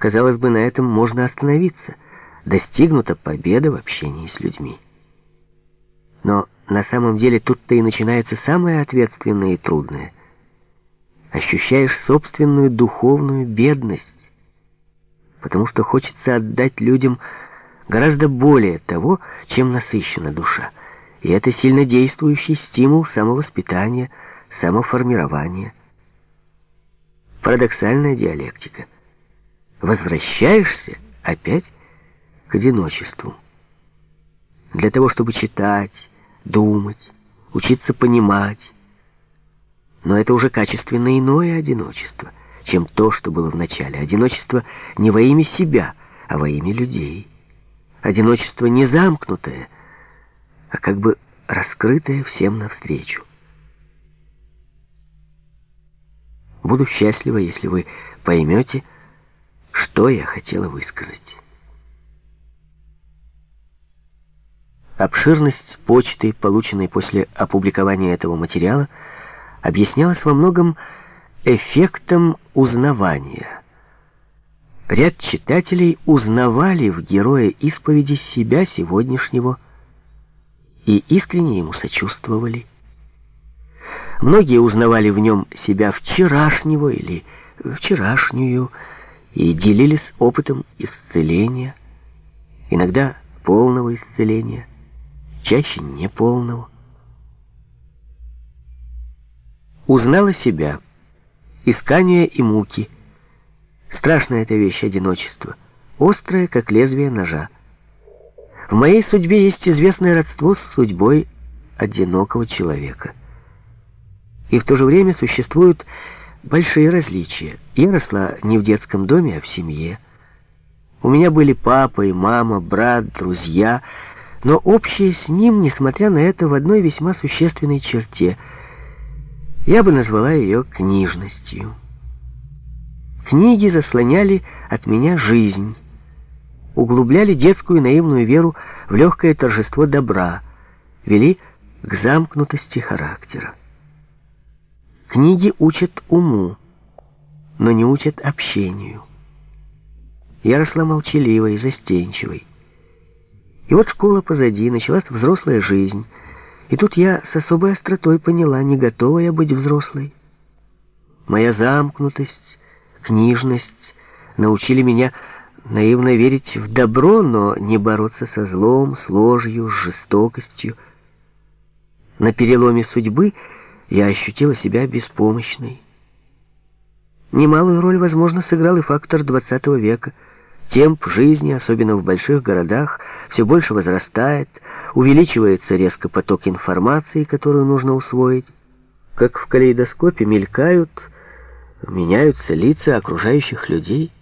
Казалось бы, на этом можно остановиться. Достигнута победа в общении с людьми. Но на самом деле тут-то и начинается самое ответственное и трудное. Ощущаешь собственную духовную бедность, потому что хочется отдать людям гораздо более того, чем насыщена душа. И это сильно действующий стимул самовоспитания, самоформирования. Парадоксальная диалектика — возвращаешься опять к одиночеству. Для того, чтобы читать, думать, учиться понимать. Но это уже качественно иное одиночество, чем то, что было в начале. Одиночество не во имя себя, а во имя людей. Одиночество не замкнутое, а как бы раскрытое всем навстречу. Буду счастлива, если вы поймете, что я хотела высказать. Обширность почты, полученной после опубликования этого материала, объяснялась во многом эффектом узнавания. Ряд читателей узнавали в герое исповеди себя сегодняшнего и искренне ему сочувствовали. Многие узнавали в нем себя вчерашнего или вчерашнюю, и делились опытом исцеления, иногда полного исцеления, чаще неполного. Узнала себя, искание и муки. Страшная эта вещь одиночество, острое, как лезвие ножа. В моей судьбе есть известное родство с судьбой одинокого человека. И в то же время существуют большие различия. Я росла не в детском доме, а в семье. У меня были папа и мама, брат, друзья, но общее с ним, несмотря на это, в одной весьма существенной черте. Я бы назвала ее книжностью. Книги заслоняли от меня жизнь, углубляли детскую наивную веру в легкое торжество добра, вели к замкнутости характера. Книги учат уму, но не учат общению. Я росла молчаливой, застенчивой. И вот школа позади, началась взрослая жизнь. И тут я с особой остротой поняла, не готова я быть взрослой. Моя замкнутость, книжность научили меня наивно верить в добро, но не бороться со злом, с ложью, с жестокостью. На переломе судьбы — я ощутила себя беспомощной. Немалую роль, возможно, сыграл и фактор XX века. Темп жизни, особенно в больших городах, все больше возрастает, увеличивается резко поток информации, которую нужно усвоить. Как в калейдоскопе мелькают, меняются лица окружающих людей.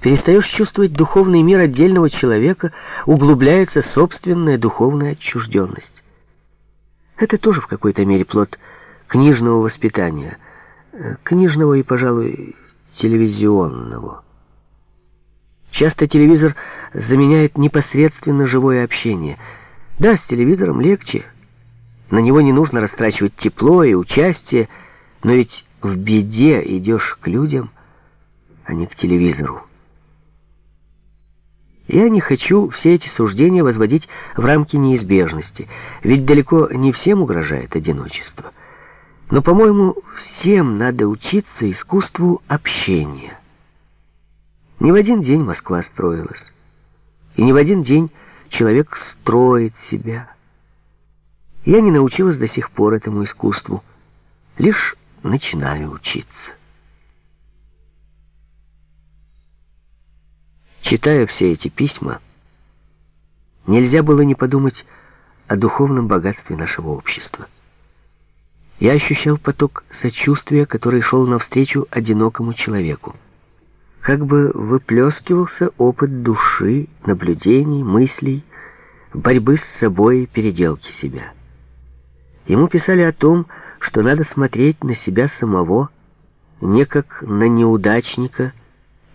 Перестаешь чувствовать духовный мир отдельного человека, углубляется собственная духовная отчужденность. Это тоже в какой-то мере плод книжного воспитания. Э, книжного и, пожалуй, телевизионного. Часто телевизор заменяет непосредственно живое общение. Да, с телевизором легче. На него не нужно растрачивать тепло и участие, но ведь в беде идешь к людям, а не к телевизору. Я не хочу все эти суждения возводить в рамки неизбежности, ведь далеко не всем угрожает одиночество. Но, по-моему, всем надо учиться искусству общения. Не в один день Москва строилась, и не в один день человек строит себя. Я не научилась до сих пор этому искусству, лишь начинаю учиться. Читая все эти письма, нельзя было не подумать о духовном богатстве нашего общества. Я ощущал поток сочувствия, который шел навстречу одинокому человеку. Как бы выплескивался опыт души, наблюдений, мыслей, борьбы с собой и переделки себя. Ему писали о том, что надо смотреть на себя самого не как на неудачника,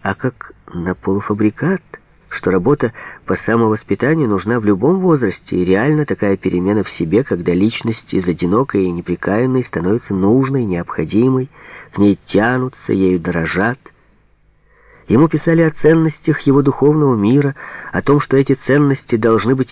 а как на полуфабрикат, что работа по самовоспитанию нужна в любом возрасте, и реально такая перемена в себе, когда личность из одинокой и неприкаянной становится нужной, необходимой, к ней тянутся, ею дорожат. Ему писали о ценностях его духовного мира, о том, что эти ценности должны быть